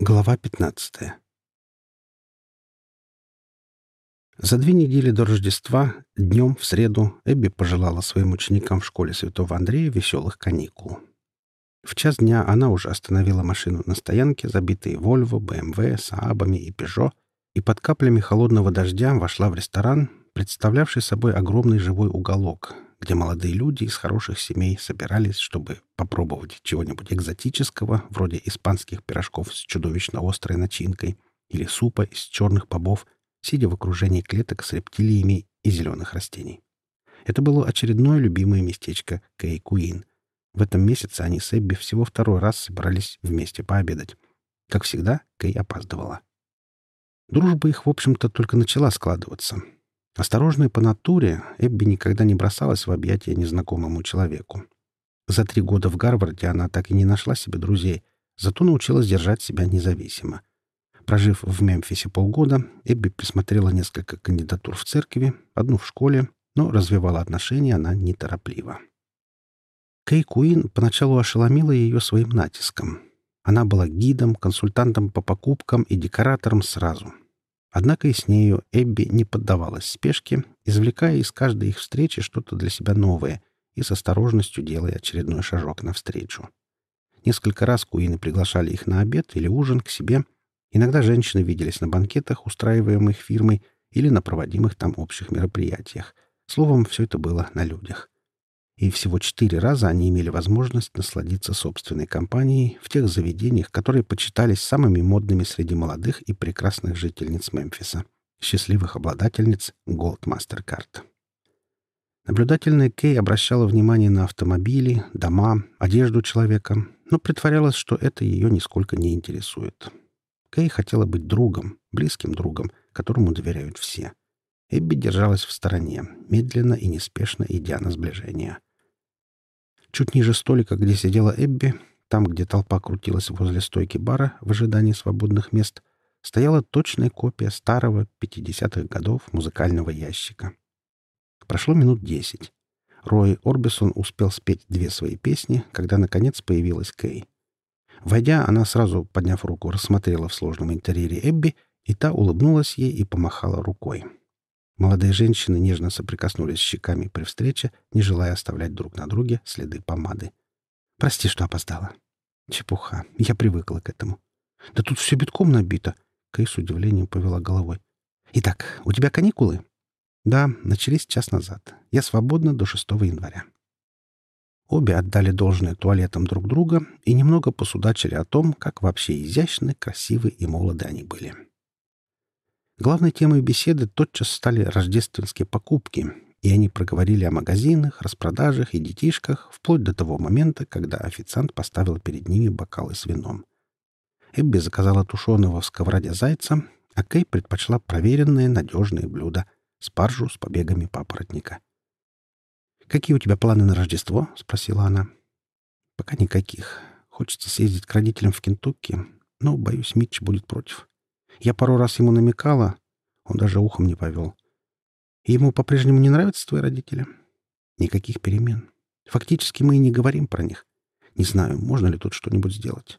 Глава 15 За две недели до Рождества, днем в среду, Эбби пожелала своим ученикам в школе Святого Андрея веселых каникул. В час дня она уже остановила машину на стоянке, забитой Вольво, БМВ, Саабами и Пежо, и под каплями холодного дождя вошла в ресторан, представлявший собой огромный живой уголок, где молодые люди из хороших семей собирались, чтобы попробовать чего-нибудь экзотического, вроде испанских пирожков с чудовищно острой начинкой или супа из черных бобов, сидя в окружении клеток с рептилиями и зеленых растений. Это было очередное любимое местечко Кей Куин. В этом месяце они с Эбби всего второй раз собрались вместе пообедать. Как всегда, Кей опаздывала. Дружба их, в общем-то, только начала складываться — Осторожная по натуре, Эбби никогда не бросалась в объятия незнакомому человеку. За три года в Гарварде она так и не нашла себе друзей, зато научилась держать себя независимо. Прожив в Мемфисе полгода, Эбби присмотрела несколько кандидатур в церкви, одну в школе, но развивала отношения она неторопливо. Кей Куин поначалу ошеломила ее своим натиском. Она была гидом, консультантом по покупкам и декоратором сразу — Однако и с нею Эбби не поддавалась спешке, извлекая из каждой их встречи что-то для себя новое и с осторожностью делая очередной шажок навстречу. Несколько раз Куины приглашали их на обед или ужин к себе. Иногда женщины виделись на банкетах, устраиваемых фирмой, или на проводимых там общих мероприятиях. Словом, все это было на людях и всего четыре раза они имели возможность насладиться собственной компанией в тех заведениях, которые почитались самыми модными среди молодых и прекрасных жительниц Мемфиса, счастливых обладательниц Gold Mastercard. Наблюдательная Кей обращала внимание на автомобили, дома, одежду человека, но притворялась, что это ее нисколько не интересует. Кей хотела быть другом, близким другом, которому доверяют все. Эбби держалась в стороне, медленно и неспешно идя на сближение. Чуть ниже столика, где сидела Эбби, там, где толпа крутилась возле стойки бара в ожидании свободных мест, стояла точная копия старого 50-х годов музыкального ящика. Прошло минут десять. Рой Орбисон успел спеть две свои песни, когда, наконец, появилась Кей. Войдя, она сразу, подняв руку, рассмотрела в сложном интерьере Эбби, и та улыбнулась ей и помахала рукой. Молодые женщины нежно соприкоснулись щеками при встрече, не желая оставлять друг на друге следы помады. «Прости, что опоздала». «Чепуха. Я привыкла к этому». «Да тут все битком набито», — Кэй с удивлением повела головой. «Итак, у тебя каникулы?» «Да, начались час назад. Я свободна до 6 января». Обе отдали должное туалетам друг друга и немного посудачили о том, как вообще изящны, красивы и молоды они были. Главной темой беседы тотчас стали рождественские покупки, и они проговорили о магазинах, распродажах и детишках вплоть до того момента, когда официант поставил перед ними бокалы с вином. Эбби заказала тушеного в сковороде зайца, а Кей предпочла проверенные надежные блюда — спаржу с побегами папоротника. «Какие у тебя планы на Рождество?» — спросила она. «Пока никаких. Хочется съездить к родителям в Кентукки, но, боюсь, Митч будет против. Я пару раз ему намекала, он даже ухом не повел. ему по-прежнему не нравятся твои родители? Никаких перемен. Фактически мы и не говорим про них. Не знаю, можно ли тут что-нибудь сделать.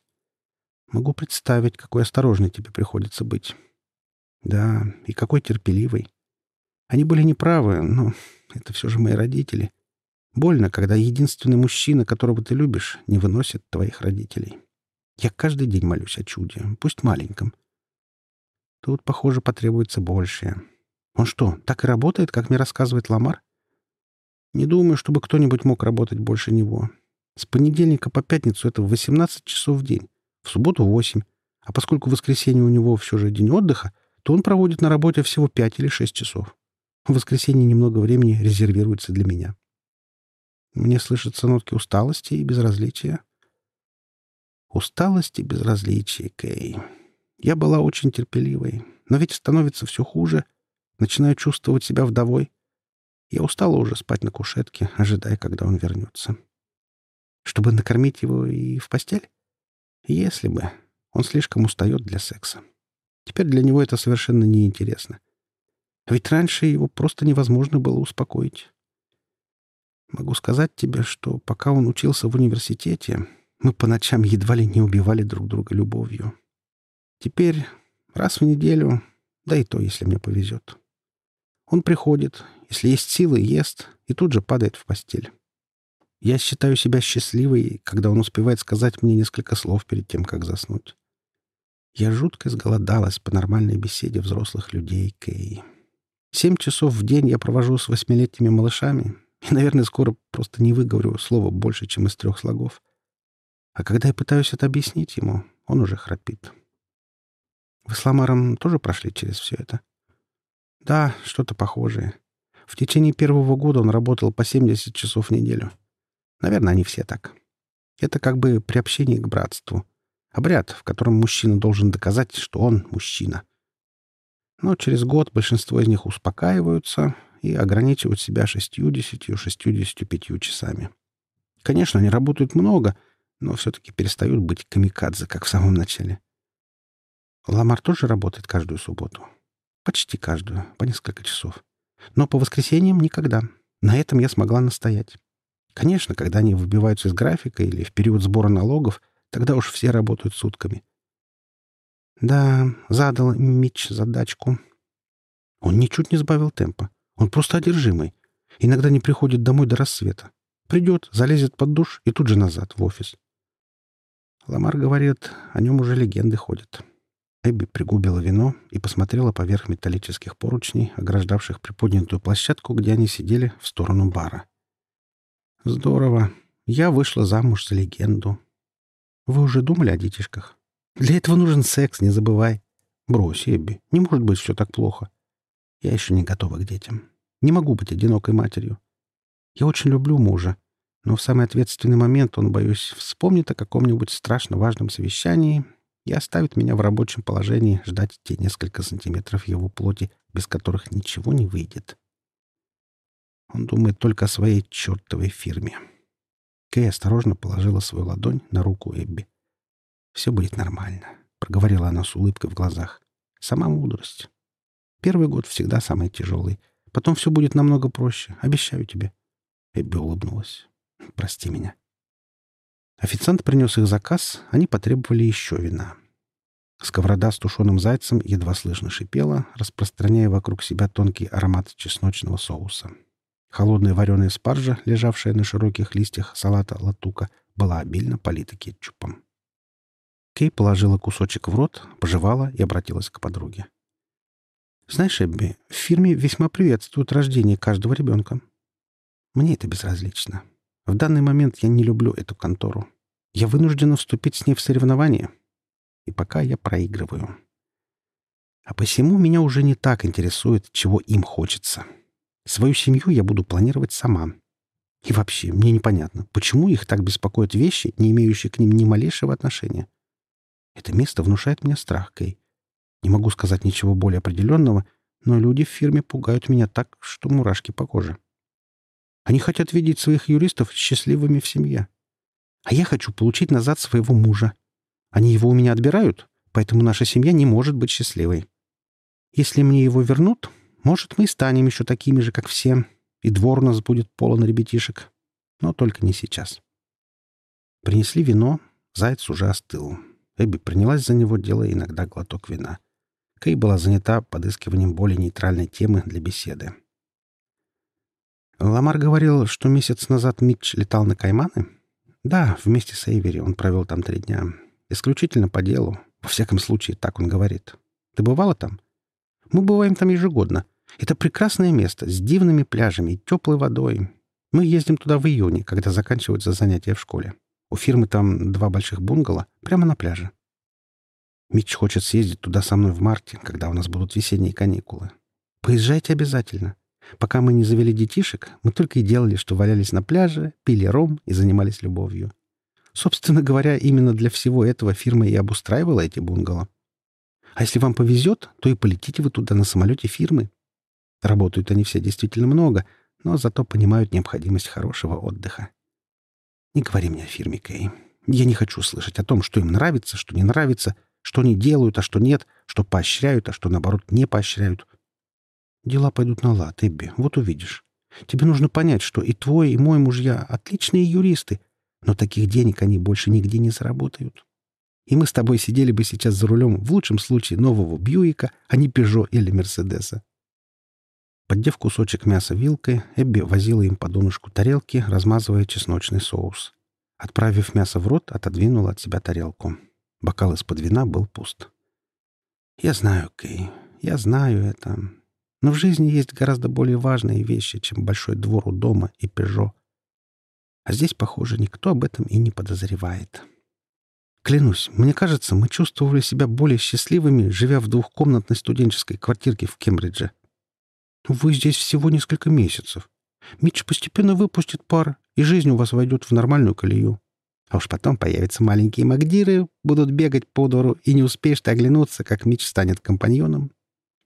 Могу представить, какой осторожной тебе приходится быть. Да, и какой терпеливый. Они были неправы, но это все же мои родители. Больно, когда единственный мужчина, которого ты любишь, не выносит твоих родителей. Я каждый день молюсь о чуде, пусть маленьком. Тут, похоже, потребуется большее. Он что, так и работает, как мне рассказывает Ламар? Не думаю, чтобы кто-нибудь мог работать больше него. С понедельника по пятницу это 18 часов в день, в субботу 8. А поскольку в воскресенье у него все же день отдыха, то он проводит на работе всего 5 или 6 часов. В воскресенье немного времени резервируется для меня. Мне слышатся нотки усталости и безразличия. Усталость и безразличие, Кей. Я была очень терпеливой, но ведь становится все хуже. Начинаю чувствовать себя вдовой. Я устала уже спать на кушетке, ожидая, когда он вернется. Чтобы накормить его и в постель? Если бы. Он слишком устает для секса. Теперь для него это совершенно неинтересно. Ведь раньше его просто невозможно было успокоить. Могу сказать тебе, что пока он учился в университете, мы по ночам едва ли не убивали друг друга любовью. Теперь раз в неделю, да и то, если мне повезет. Он приходит, если есть силы, ест и тут же падает в постель. Я считаю себя счастливой, когда он успевает сказать мне несколько слов перед тем, как заснуть. Я жутко сголодалась по нормальной беседе взрослых людей, Кей. Семь часов в день я провожу с восьмилетними малышами, и, наверное, скоро просто не выговорю слова больше, чем из трех слогов. А когда я пытаюсь это объяснить ему, он уже храпит. Вы с Ламаром тоже прошли через все это? Да, что-то похожее. В течение первого года он работал по 70 часов в неделю. Наверное, они все так. Это как бы приобщение к братству. Обряд, в котором мужчина должен доказать, что он мужчина. Но через год большинство из них успокаиваются и ограничивают себя 60-65 часами. Конечно, они работают много, но все-таки перестают быть камикадзе, как в самом начале. Ламар тоже работает каждую субботу. Почти каждую, по несколько часов. Но по воскресеньям никогда. На этом я смогла настоять. Конечно, когда они выбиваются из графика или в период сбора налогов, тогда уж все работают сутками. Да, задал Митч задачку. Он ничуть не сбавил темпа. Он просто одержимый. Иногда не приходит домой до рассвета. Придет, залезет под душ и тут же назад, в офис. Ламар говорит, о нем уже легенды ходят. Эбби пригубила вино и посмотрела поверх металлических поручней, ограждавших приподнятую площадку, где они сидели, в сторону бара. «Здорово. Я вышла замуж за легенду. Вы уже думали о детишках? Для этого нужен секс, не забывай. Брось, Эбби, не может быть все так плохо. Я еще не готова к детям. Не могу быть одинокой матерью. Я очень люблю мужа, но в самый ответственный момент он, боюсь, вспомнит о каком-нибудь страшно важном совещании и оставит меня в рабочем положении ждать те несколько сантиметров его плоти, без которых ничего не выйдет. Он думает только о своей чертовой фирме. Кэй осторожно положила свою ладонь на руку Эбби. «Все будет нормально», — проговорила она с улыбкой в глазах. «Сама мудрость. Первый год всегда самый тяжелый. Потом все будет намного проще. Обещаю тебе». Эбби улыбнулась. «Прости меня». Официант принес их заказ, они потребовали еще вина. Сковорода с тушеным зайцем едва слышно шипела, распространяя вокруг себя тонкий аромат чесночного соуса. Холодная вареная спаржа, лежавшая на широких листьях салата латука, была обильно полита кетчупом. Кей положила кусочек в рот, пожевала и обратилась к подруге. «Знаешь, Эбби, в фирме весьма приветствуют рождение каждого ребенка. Мне это безразлично. В данный момент я не люблю эту контору. Я вынуждена вступить с ней в соревнование. И пока я проигрываю. А посему меня уже не так интересует, чего им хочется». Свою семью я буду планировать сама. И вообще, мне непонятно, почему их так беспокоят вещи, не имеющие к ним ни малейшего отношения. Это место внушает мне страх, Кей. Не могу сказать ничего более определенного, но люди в фирме пугают меня так, что мурашки по коже. Они хотят видеть своих юристов счастливыми в семье. А я хочу получить назад своего мужа. Они его у меня отбирают, поэтому наша семья не может быть счастливой. Если мне его вернут, может, мы и станем еще такими же, как все, и двор у нас будет полон ребятишек. Но только не сейчас. Принесли вино, заяц уже остыл. Эбби принялась за него, делая иногда глоток вина. Кей была занята подыскиванием более нейтральной темы для беседы. Ламар говорил, что месяц назад Митч летал на Кайманы? Да, вместе с Эйвери он провел там три дня. Исключительно по делу. Во всяком случае, так он говорит. Ты бывала там? Мы бываем там ежегодно. Это прекрасное место с дивными пляжами и теплой водой. Мы ездим туда в июне, когда заканчиваются занятия в школе. У фирмы там два больших бунгало прямо на пляже. Митч хочет съездить туда со мной в марте, когда у нас будут весенние каникулы. Поезжайте обязательно. Пока мы не завели детишек, мы только и делали, что валялись на пляже, пили ром и занимались любовью. Собственно говоря, именно для всего этого фирма и обустраивала эти бунгало. А если вам повезет, то и полетите вы туда на самолете фирмы. Работают они все действительно много, но зато понимают необходимость хорошего отдыха. Не говори мне о фирме, Кей. Я не хочу слышать о том, что им нравится, что не нравится, что они делают, а что нет, что поощряют, а что, наоборот, не поощряют. Дела пойдут на лад, Эбби, вот увидишь. Тебе нужно понять, что и твой, и мой мужья — отличные юристы, но таких денег они больше нигде не заработают. И мы с тобой сидели бы сейчас за рулем в лучшем случае нового Бьюика, а не Пежо или Мерседеса. Поддев кусочек мяса вилкой, Эбби возила им по донышку тарелки, размазывая чесночный соус. Отправив мясо в рот, отодвинула от себя тарелку. Бокал из-под вина был пуст. «Я знаю, Кей, я знаю это. Но в жизни есть гораздо более важные вещи, чем большой двор у дома и Пежо. А здесь, похоже, никто об этом и не подозревает. Клянусь, мне кажется, мы чувствовали себя более счастливыми, живя в двухкомнатной студенческой квартирке в Кембридже. Вы здесь всего несколько месяцев. Митч постепенно выпустит пар, и жизнь у вас войдет в нормальную колею. А уж потом появятся маленькие магдиры, будут бегать по двору, и не успеешь ты оглянуться, как Митч станет компаньоном.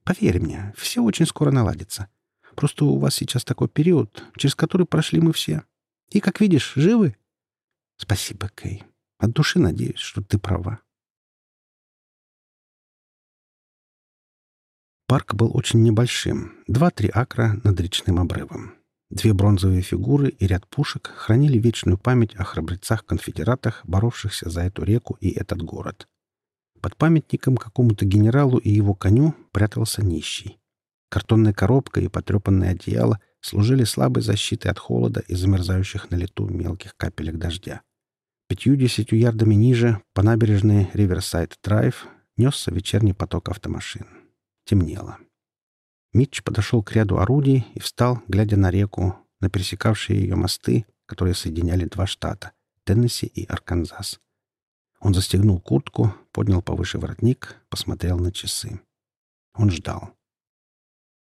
Поверь мне, все очень скоро наладится. Просто у вас сейчас такой период, через который прошли мы все. И, как видишь, живы. Спасибо, Кей. От души надеюсь, что ты права. Парк был очень небольшим. Два-три акра над речным обрывом. Две бронзовые фигуры и ряд пушек хранили вечную память о храбрецах-конфедератах, боровшихся за эту реку и этот город. Под памятником какому-то генералу и его коню прятался нищий. Картонная коробка и потрепанное одеяло служили слабой защитой от холода и замерзающих на лету мелких капелек дождя. Пятью-десятью ярдами ниже, по набережной Риверсайд-Драйв, несся вечерний поток автомашин. Темнело. Митч подошел к ряду орудий и встал, глядя на реку, на пересекавшие ее мосты, которые соединяли два штата — Теннесси и Арканзас. Он застегнул куртку, поднял повыше воротник, посмотрел на часы. Он ждал.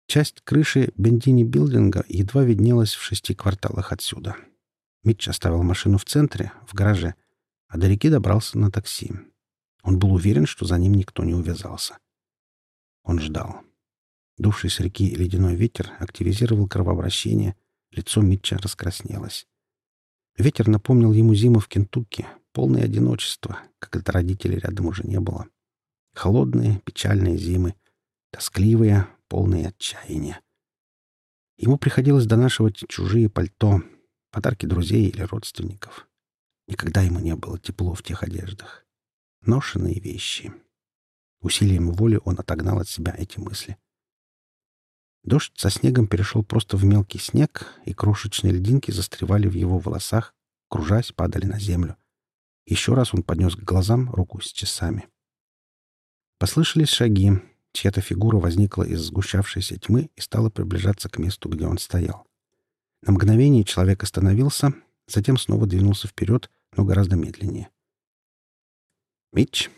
Часть крыши Бендини билдинга едва виднелась в шести кварталах отсюда. Митч оставил машину в центре, в гараже, а до реки добрался на такси. Он был уверен, что за ним никто не увязался. Он ждал. Дувший с реки ледяной ветер активизировал кровообращение, лицо Митча раскраснелось. Ветер напомнил ему зиму в Кентукки, полное одиночество, как это родителей рядом уже не было. Холодные, печальные зимы, тоскливые, полные отчаяния. Ему приходилось донашивать чужие пальто, подарки друзей или родственников. Никогда ему не было тепло в тех одеждах. Ношенные вещи. Усилием воли он отогнал от себя эти мысли. Дождь со снегом перешел просто в мелкий снег, и крошечные льдинки застревали в его волосах, кружась, падали на землю. Еще раз он поднес к глазам руку с часами. Послышались шаги. Чья-то фигура возникла из сгущавшейся тьмы и стала приближаться к месту, где он стоял. На мгновение человек остановился, затем снова двинулся вперед, но гораздо медленнее. Митч.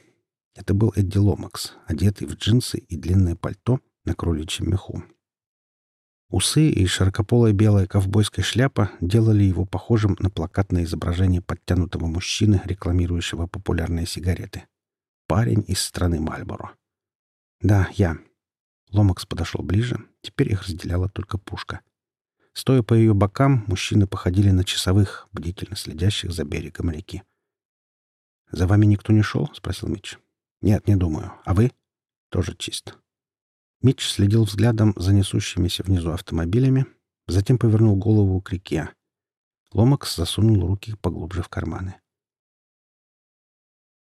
Это был Эдди Ломакс, одетый в джинсы и длинное пальто на кроличьем меху. Усы и широкополая белая ковбойская шляпа делали его похожим на плакатное изображение подтянутого мужчины, рекламирующего популярные сигареты. Парень из страны Мальборо. «Да, я». Ломакс подошел ближе. Теперь их разделяла только пушка. Стоя по ее бокам, мужчины походили на часовых, бдительно следящих за берегом реки. «За вами никто не шел?» — спросил Митч. «Нет, не думаю. А вы?» «Тоже чисто». Митч следил взглядом за несущимися внизу автомобилями, затем повернул голову к реке. Ломакс засунул руки поглубже в карманы.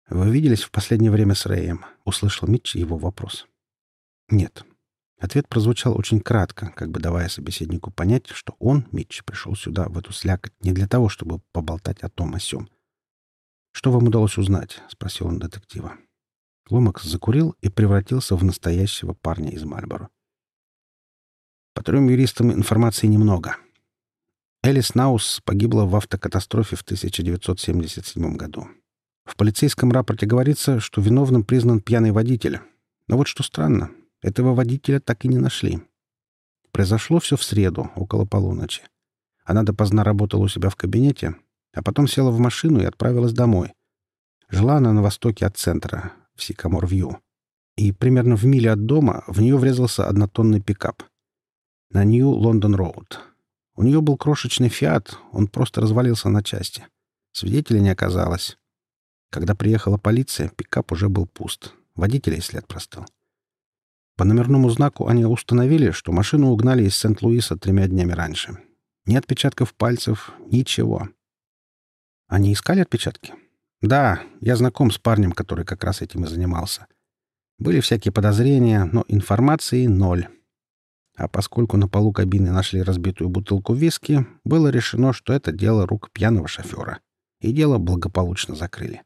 «Вы виделись в последнее время с Рэем?» — услышал Митч его вопрос. «Нет». Ответ прозвучал очень кратко, как бы давая собеседнику понять, что он, Митч, пришел сюда, в эту слякоть, не для того, чтобы поболтать о том о сём. «Что вам удалось узнать?» — спросил он детектива. Ломакс закурил и превратился в настоящего парня из Мальборо. По трем юристам информации немного. Элис Наус погибла в автокатастрофе в 1977 году. В полицейском рапорте говорится, что виновным признан пьяный водитель. Но вот что странно, этого водителя так и не нашли. Произошло все в среду, около полуночи. Она допоздна работала у себя в кабинете, а потом села в машину и отправилась домой. Жила она на востоке от центра, в Сикамор-Вью. И примерно в миле от дома в нее врезался однотонный пикап. На Нью-Лондон-Роуд. У нее был крошечный «Фиат», он просто развалился на части. Свидетелей не оказалось. Когда приехала полиция, пикап уже был пуст. Водителя след простыл. По номерному знаку они установили, что машину угнали из Сент-Луиса тремя днями раньше. Ни отпечатков пальцев, ничего. Они искали отпечатки? Да, я знаком с парнем, который как раз этим и занимался. Были всякие подозрения, но информации ноль. А поскольку на полу кабины нашли разбитую бутылку виски, было решено, что это дело рук пьяного шофера. И дело благополучно закрыли.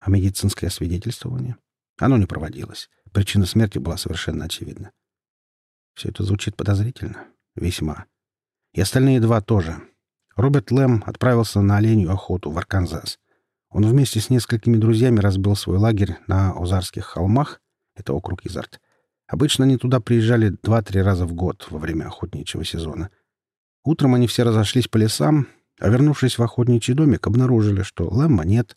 А медицинское свидетельствование? Оно не проводилось. Причина смерти была совершенно очевидна. Все это звучит подозрительно. Весьма. И остальные два тоже. Роберт Лэм отправился на оленью охоту в Арканзас. Он вместе с несколькими друзьями разбил свой лагерь на Озарских холмах, это округ Изарт. Обычно они туда приезжали два-три раза в год во время охотничьего сезона. Утром они все разошлись по лесам, а вернувшись в охотничий домик, обнаружили, что Лэмма нет.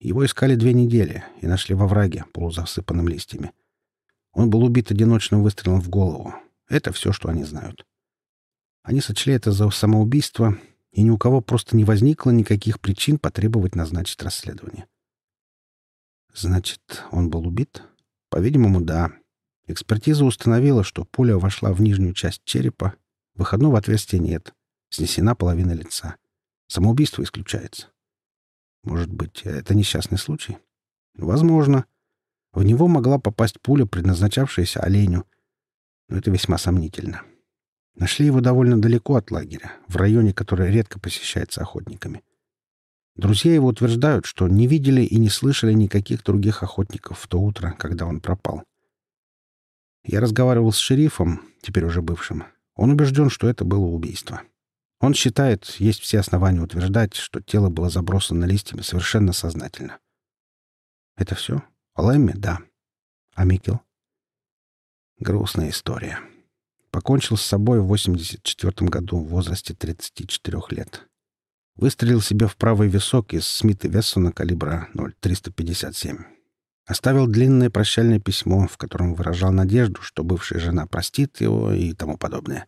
Его искали две недели и нашли во враге, полузасыпанным листьями. Он был убит одиночным выстрелом в голову. Это все, что они знают. Они сочли это за самоубийство, и ни у кого просто не возникло никаких причин потребовать назначить расследование. Значит, он был убит? По-видимому, да. Экспертиза установила, что пуля вошла в нижнюю часть черепа, выходного отверстия нет, снесена половина лица. Самоубийство исключается. Может быть, это несчастный случай? Возможно. В него могла попасть пуля, предназначавшаяся оленю, но это весьма сомнительно. Нашли его довольно далеко от лагеря, в районе, который редко посещается охотниками. Друзья его утверждают, что не видели и не слышали никаких других охотников в то утро, когда он пропал. Я разговаривал с шерифом, теперь уже бывшим. Он убежден, что это было убийство. Он считает, есть все основания утверждать, что тело было забросано листьями совершенно сознательно. Это все? Лэмми? Да. А Микел? Грустная история. Покончил с собой в 84 году в возрасте 34 лет. Выстрелил себе в правый висок из Смита Вессона калибра 0,357. Оставил длинное прощальное письмо, в котором выражал надежду, что бывшая жена простит его и тому подобное.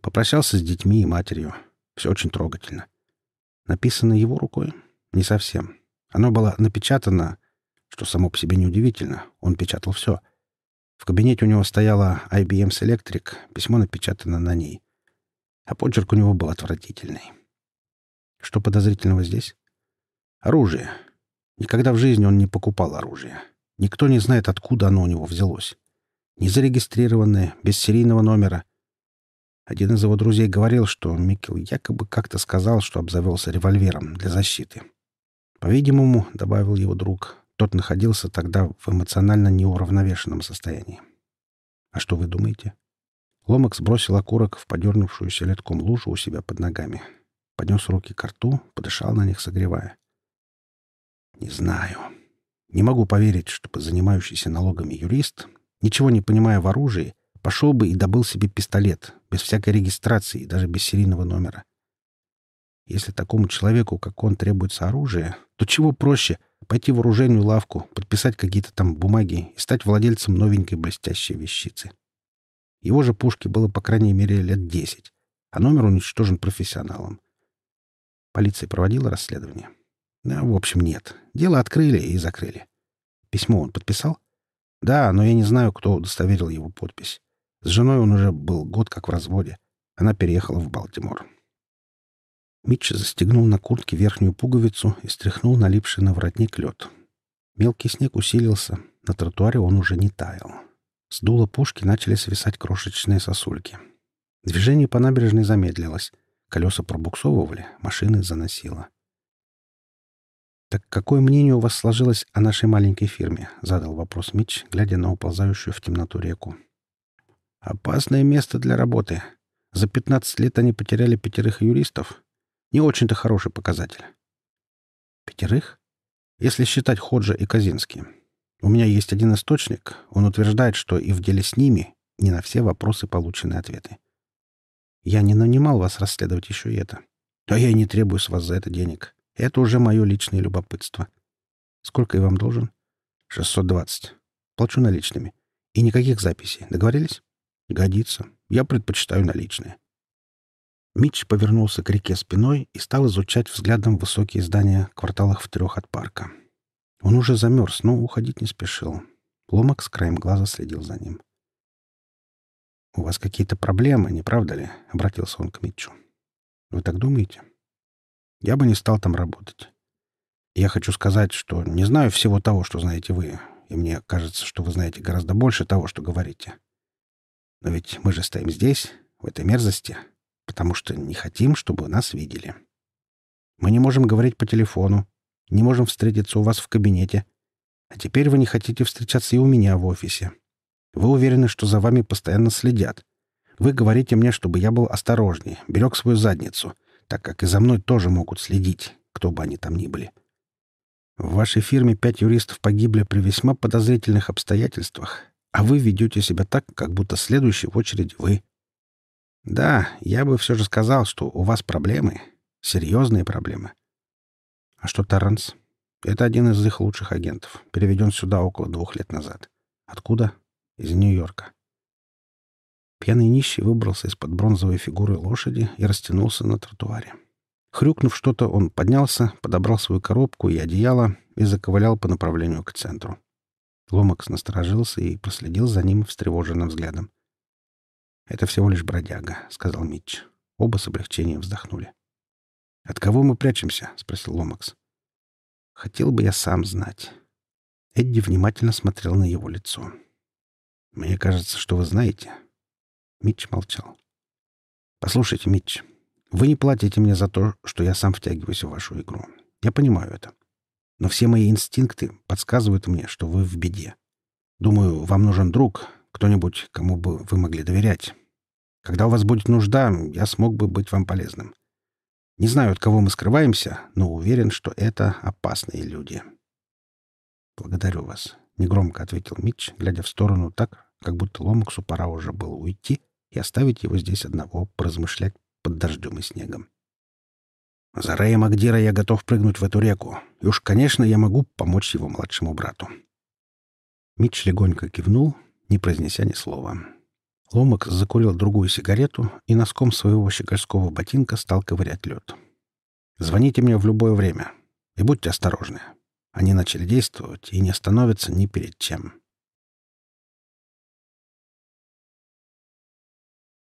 Попрощался с детьми и матерью. Все очень трогательно. Написано его рукой? Не совсем. Оно было напечатано, что само по себе неудивительно. Он печатал все. В кабинете у него стояла IBM Selectric, письмо напечатано на ней. А почерк у него был отвратительный. Что подозрительного здесь? Оружие. Никогда в жизни он не покупал оружие. Никто не знает, откуда оно у него взялось. Незарегистрированное, без серийного номера. Один из его друзей говорил, что Микел якобы как-то сказал, что обзавелся револьвером для защиты. По-видимому, добавил его друг, тот находился тогда в эмоционально неуравновешенном состоянии. А что вы думаете? Ломакс бросил окурок в подернувшуюся летком лужу у себя под ногами. Поднес руки к рту, подышал на них, согревая. «Не знаю. Не могу поверить, чтобы занимающийся налогами юрист, ничего не понимая в оружии, пошел бы и добыл себе пистолет, без всякой регистрации и даже без серийного номера. Если такому человеку, как он, требуется оружие, то чего проще пойти в оружейную лавку, подписать какие-то там бумаги и стать владельцем новенькой блестящей вещицы. Его же пушке было, по крайней мере, лет десять, а номер уничтожен профессионалом. Полиция проводила расследование. Да, в общем, нет. Дело открыли и закрыли. Письмо он подписал? Да, но я не знаю, кто удостоверил его подпись. С женой он уже был год как в разводе. Она переехала в Балтимор. Митч застегнул на куртке верхнюю пуговицу и стряхнул налипший на воротник лед. Мелкий снег усилился. На тротуаре он уже не таял. С дула пушки начали свисать крошечные сосульки. Движение по набережной замедлилось. Колеса пробуксовывали, машины заносило. «Так какое мнение у вас сложилось о нашей маленькой фирме?» — задал вопрос Митч, глядя на уползающую в темноту реку. «Опасное место для работы. За 15 лет они потеряли пятерых юристов. Не очень-то хороший показатель». «Пятерых? Если считать Ходжа и Казински. У меня есть один источник. Он утверждает, что и в деле с ними не на все вопросы получены ответы. Я не нанимал вас расследовать еще и это. Да я и не требую с вас за это денег. Это уже мое личное любопытство. Сколько я вам должен? 620. Плачу наличными. И никаких записей. Договорились? Годится. Я предпочитаю наличные. Митч повернулся к реке спиной и стал изучать взглядом высокие здания кварталах в трех от парка. Он уже замерз, но уходить не спешил. Ломак с краем глаза следил за ним. «У вас какие-то проблемы, не правда ли?» — обратился он к Митчу. «Вы так думаете?» Я бы не стал там работать. Я хочу сказать, что не знаю всего того, что знаете вы, и мне кажется, что вы знаете гораздо больше того, что говорите. Но ведь мы же стоим здесь, в этой мерзости, потому что не хотим, чтобы нас видели. Мы не можем говорить по телефону, не можем встретиться у вас в кабинете, а теперь вы не хотите встречаться и у меня в офисе. Вы уверены, что за вами постоянно следят. Вы говорите мне, чтобы я был осторожнее, берег свою задницу, так как и за мной тоже могут следить, кто бы они там ни были. В вашей фирме пять юристов погибли при весьма подозрительных обстоятельствах, а вы ведете себя так, как будто следующий в очередь вы. Да, я бы все же сказал, что у вас проблемы, серьезные проблемы. А что Торренс? Это один из их лучших агентов, переведен сюда около двух лет назад. Откуда? Из Нью-Йорка. Пьяный нищий выбрался из-под бронзовой фигуры лошади и растянулся на тротуаре. Хрюкнув что-то, он поднялся, подобрал свою коробку и одеяло и заковылял по направлению к центру. Ломакс насторожился и проследил за ним встревоженным взглядом. «Это всего лишь бродяга», — сказал Митч. Оба с облегчением вздохнули. «От кого мы прячемся?» — спросил Ломакс. «Хотел бы я сам знать». Эдди внимательно смотрел на его лицо. «Мне кажется, что вы знаете». Митч молчал. «Послушайте, Митч, вы не платите мне за то, что я сам втягиваюсь в вашу игру. Я понимаю это. Но все мои инстинкты подсказывают мне, что вы в беде. Думаю, вам нужен друг, кто-нибудь, кому бы вы могли доверять. Когда у вас будет нужда, я смог бы быть вам полезным. Не знаю, от кого мы скрываемся, но уверен, что это опасные люди. Благодарю вас, негромко ответил Митч, глядя в сторону так, как будто Ломаксу пора уже было уйти и оставить его здесь одного поразмышлять под дождем и снегом. За Рэя Магдира я готов прыгнуть в эту реку, и уж, конечно, я могу помочь его младшему брату. Митч легонько кивнул, не произнеся ни слова. Ломак закурил другую сигарету и носком своего щегольского ботинка стал ковырять лед. «Звоните мне в любое время и будьте осторожны. Они начали действовать и не остановятся ни перед чем».